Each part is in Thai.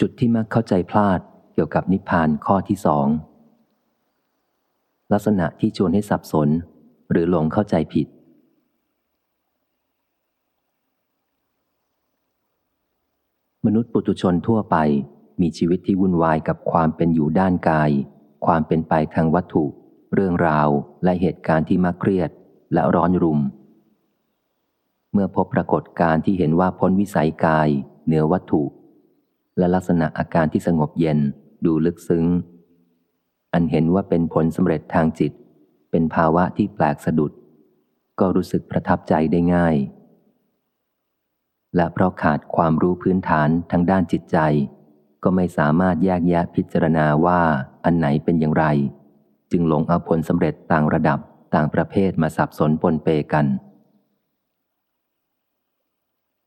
จุดที่มักเข้าใจพลาดเกี่ยวกับนิพพานข้อที่สองลักษณะที่ชวนให้สับสน หรือหลงเข้าใจผิด มนุษย์ปุถุชนทั่วไปมีชีวิตที่วุ่นวายกับความเป็นอยู่ด้านกาย ความเป็นไปทางวัตถุ เรื่องราวและเหตุการณ์ที่มักเครียดและร้อนรุม เมื่อพบปรากฏการที่เห็นว่าพ้นวิสัยกาย เหนือวัตถุ และลักษณะอาการที่สงบเย็นดูลึกซึ้ง อันเห็นว่าเป็นผลสำเร็จทางจิต เป็นภาวะที่แปลกสะดุด ก็รู้สึกประทับใจได้ง่าย และเพราะขาดความรู้พื้นฐานทางด้านจิตใจ ก็ไม่สามารถแยกแยะพิจารณาว่าอันไหนเป็นอย่างไร จึงหลงเอาผลสำเร็จต่างระดับต่างประเภทมาสับสนปนเปกัน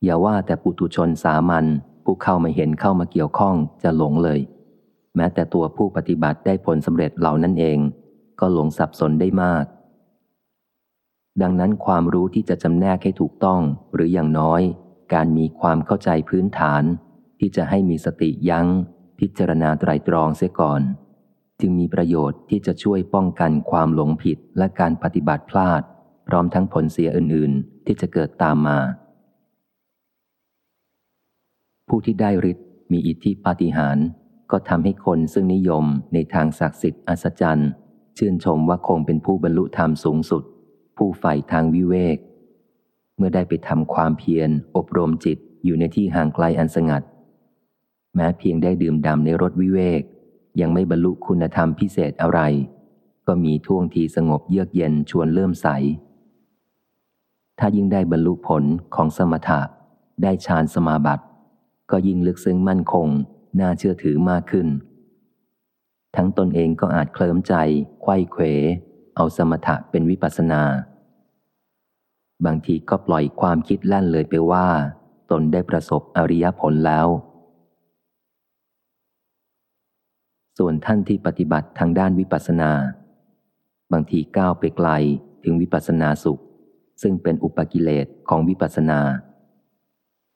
อย่าว่าแต่ปุถุชนสามัญ ผู้เข้ามาเห็นเข้ามาเกี่ยวข้องจะหลงเลย แม้แต่ตัวผู้ปฏิบัติได้ผลสำเร็จเหล่านั้นเอง ก็หลงสับสนได้มาก ดังนั้นความรู้ที่จะจำแนกให้ถูกต้อง หรืออย่างน้อย การมีความเข้าใจพื้นฐาน ที่จะให้มีสติยัง้ง พิจารณาไตรตรองเสียก่อน จึงมีประโยชน์ที่จะช่วยป้องกันความหลงผิดและการปฏิบัติพลาด พร้อมทั้งผลเสียอื่น ๆ ที่จะเกิดตามมา ผู้ที่ได้ฤทธิ์มีอิทธิปาฏิหาริย์ก็ทำให้คนซึ่งนิยมในทางศักดิ์สิทธิ์อัศจรรย์ชื่นชมว่าคงเป็นผู้บรรลุธรรมสูงสุด ผู้ใฝ่ทางวิเวก เมื่อได้ไปทำความเพียร อบรมจิตอยู่ในที่ห่างไกลอันสงัด แม้เพียงได้ดื่มด่ำในรถวิเวก ยังไม่บรรลุคุณธรรมพิเศษอะไร ก็มีท่วงทีสงบเยือกเย็นชวนเริ่มใส ถ้ายิ่งได้บรรลุผลของสมถะได้ฌานสมาบัติ ก็ยิ่งลึกซึ้งมั่นคง น่าเชื่อถือมากขึ้น ทั้งตนเองก็อาจเคลิ้มใจไข้เขว เอาสมถะเป็นวิปัสนา บางทีก็ปล่อยความคิดแล่นเลยไปว่า ตนได้ประสบอริยผลแล้ว ส่วนท่านที่ปฏิบัติทางด้านวิปัสนา บางทีก้าวไปไกลถึงวิปัสนาสุข ซึ่งเป็นอุปกิเลสของวิปัสนา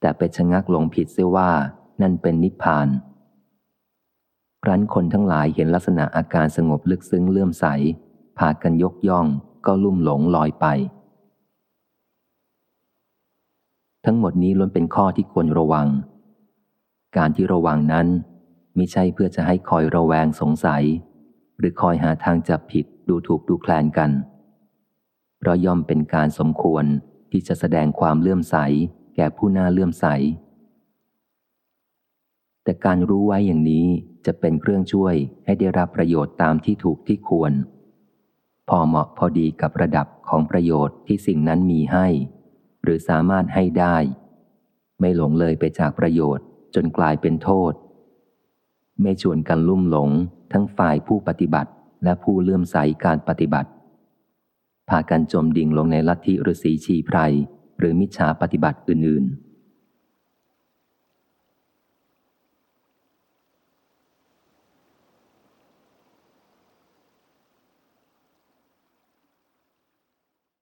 แต่ไปชะงักหลงผิดเสียว่านั่นเป็นนิพพาน ครั้นคนทั้งหลายเห็นลักษณะอาการสงบลึกซึ้งเลื่อมใสพากันยกย่องก็ลุ่มหลงลอยไป ทั้งหมดนี้ล้วนเป็นข้อที่ควรระวัง การที่ระวังนั้นไม่ใช่เพื่อจะให้คอยระแวงสงสัย หรือคอยหาทางจับผิดดูถูกดูแคลนกัน เพราะย่อมเป็นการสมควรที่จะแสดงความเลื่อมใส แก่ผู้น่าเลื่อมใส แต่การรู้ไว้อย่างนี้จะเป็นเครื่องช่วยให้ได้รับประโยชน์ตามที่ถูกที่ควร พอเหมาะพอดีกับระดับของประโยชน์ที่สิ่งนั้นมีให้ หรือสามารถให้ได้ ไม่หลงเลยไปจากประโยชน์จนกลายเป็นโทษ ไม่ชวนกันลุ่มหลงทั้งฝ่ายผู้ปฏิบัติและผู้เลื่อมใสการปฏิบัติ พากันจมดิ่งลงในลัทธิฤาษีชีไพร รือมิจฉาปฏิบัติอื่นๆ